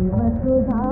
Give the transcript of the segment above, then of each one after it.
ಶಿವಸುಧಾ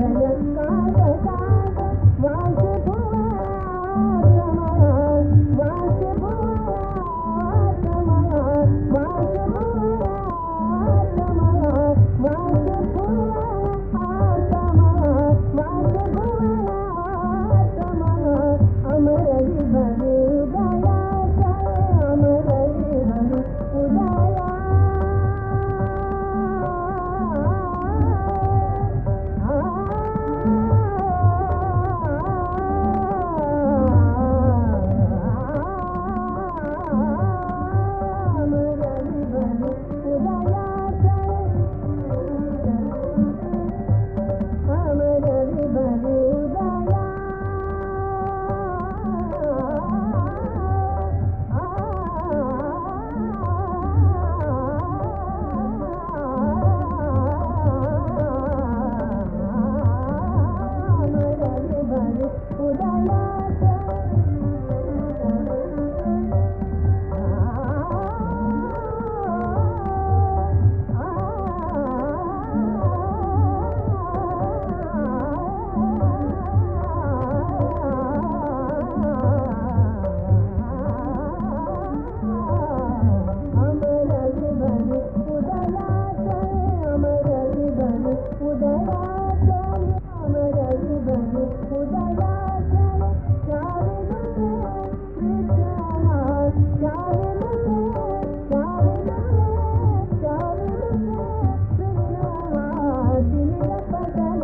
ಕಾದ Oh,